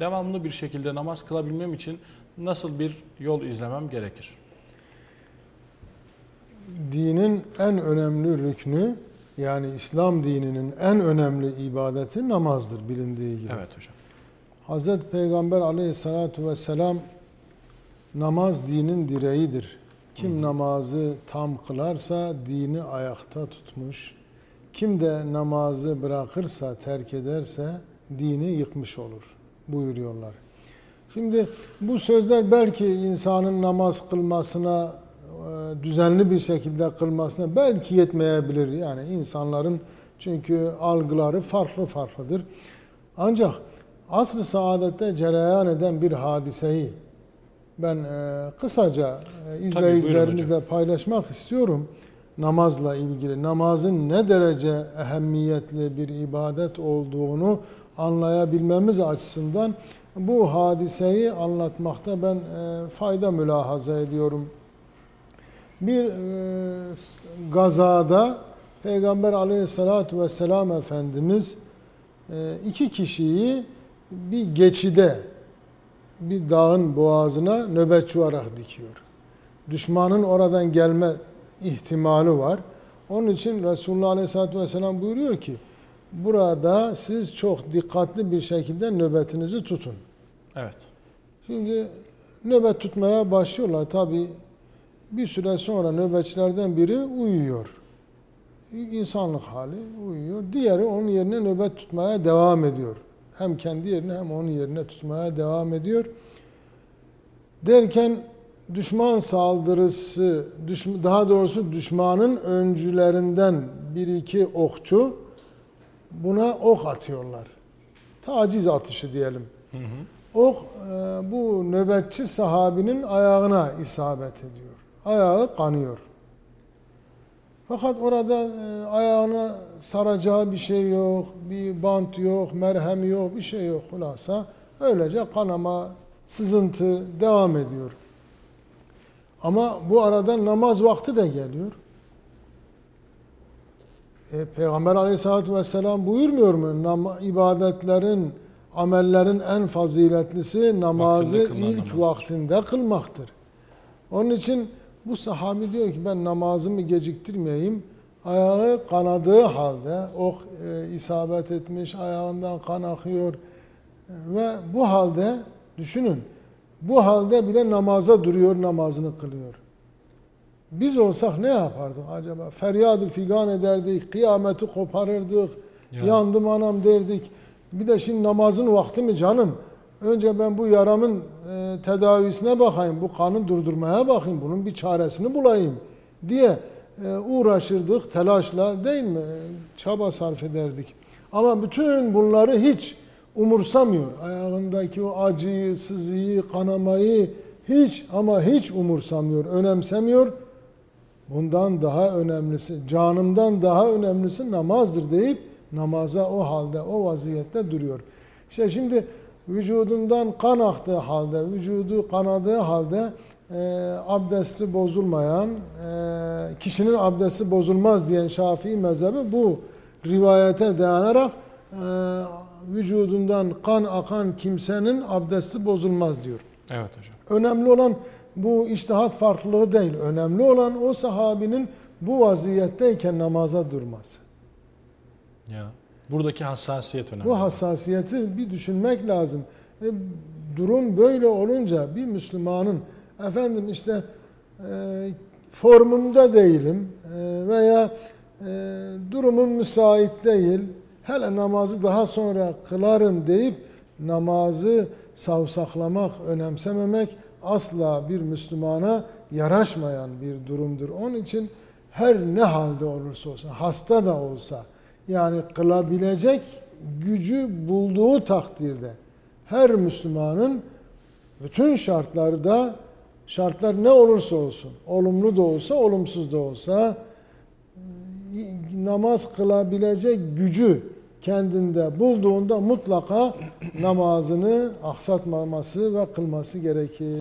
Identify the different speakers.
Speaker 1: devamlı bir şekilde namaz kılabilmem için nasıl bir yol izlemem gerekir?
Speaker 2: Dinin en önemli rüknü yani İslam dininin en önemli ibadeti namazdır bilindiği gibi.
Speaker 1: Evet hocam.
Speaker 2: Hazreti Peygamber aleyhissalatu vesselam namaz dinin direğidir. Kim
Speaker 1: Hı
Speaker 2: namazı tam kılarsa dini ayakta tutmuş. Kim de namazı bırakırsa, terk ederse dini yıkmış olur buyuruyorlar. Şimdi bu sözler belki insanın namaz kılmasına, e, düzenli bir şekilde kılmasına belki yetmeyebilir. Yani insanların çünkü algıları farklı farklıdır. Ancak asr-ı saadette cereyan eden bir hadiseyi ben e, kısaca e, izleyicilerimizle paylaşmak istiyorum. Namazla ilgili, namazın ne derece ehemmiyetli bir ibadet olduğunu anlayabilmemiz açısından bu hadiseyi anlatmakta ben e, fayda mülahaza ediyorum. Bir e, gazada Peygamber aleyhissalatu vesselam Efendimiz e, iki kişiyi bir geçide bir dağın boğazına nöbetçi olarak dikiyor. Düşmanın oradan gelme ihtimali var. Onun için Resulullah Aleyhisselatü Vesselam buyuruyor ki burada siz çok dikkatli bir şekilde nöbetinizi tutun.
Speaker 1: Evet.
Speaker 2: Şimdi nöbet tutmaya başlıyorlar. Tabi bir süre sonra nöbetçilerden biri uyuyor. İnsanlık hali uyuyor. Diğeri onun yerine nöbet tutmaya devam ediyor. Hem kendi yerine hem onun yerine tutmaya devam ediyor. Derken düşman saldırısı, daha doğrusu düşmanın öncülerinden bir iki okçu buna ok atıyorlar. Taciz atışı diyelim.
Speaker 1: Hı hı.
Speaker 2: Ok e, bu nöbetçi sahabinin ayağına isabet ediyor. Ayağı kanıyor. Fakat orada e, ayağına saracağı bir şey yok, bir bant yok, merhem yok, bir şey yok. Hulasa öylece kanama, sızıntı devam ediyor. Ama bu arada namaz vakti de geliyor. E, Peygamber aleyhissalatü vesselam buyurmuyor mu? Nam ibadetlerin, amellerin en faziletlisi namazı
Speaker 1: Vaktinde
Speaker 2: ilk
Speaker 1: namazdır.
Speaker 2: vaktinde kılmaktır. Onun için bu sahabi diyor ki ben namazımı geciktirmeyeyim. Ayağı kanadığı halde ok e, isabet etmiş, ayağından kan akıyor. Ve bu halde düşünün, bu halde bile namaza duruyor, namazını kılıyor. Biz olsak ne yapardık acaba? Feryadı figan ederdik, kıyameti koparırdık,
Speaker 1: Ya.
Speaker 2: yandım anam derdik. Bir de şimdi namazın vakti mi canım? Önce ben bu yaramın e, tedavisine bakayım, bu kanı durdurmaya bakayım, bunun bir çaresini bulayım diye e, uğraşırdık telaşla değil mi? Çaba sarf ederdik. Ama bütün bunları hiç umursamıyor. Ayağındaki o acıyı, sızıyı, kanamayı hiç ama hiç umursamıyor, önemsemiyor. Bundan daha önemlisi, canımdan daha önemlisi namazdır deyip namaza o halde, o vaziyette duruyor. İşte şimdi vücudundan kan aktığı halde, vücudu kanadığı halde e, abdesti bozulmayan, e, kişinin abdesti bozulmaz diyen Şafii mezhebi bu rivayete dayanarak e, vücudundan kan akan kimsenin abdesti bozulmaz diyor.
Speaker 1: Evet hocam.
Speaker 2: Önemli olan bu iştihat farklılığı değil. Önemli olan o sahabinin bu vaziyetteyken namaza durması.
Speaker 1: Ya. Buradaki hassasiyet önemli.
Speaker 2: Bu hassasiyeti bir düşünmek lazım. E, durum böyle olunca bir Müslümanın efendim işte e, formumda değilim e, veya e, durumum müsait değil. Hele namazı daha sonra kılarım deyip namazı savsaklamak, önemsememek asla bir Müslümana yaraşmayan bir durumdur. Onun için her ne halde olursa olsun, hasta da olsa, yani kılabilecek gücü bulduğu takdirde her Müslümanın bütün şartlarda şartlar ne olursa olsun, olumlu da olsa, olumsuz da olsa namaz kılabilecek gücü kendinde bulduğunda mutlaka namazını aksatmaması ve kılması gerekir.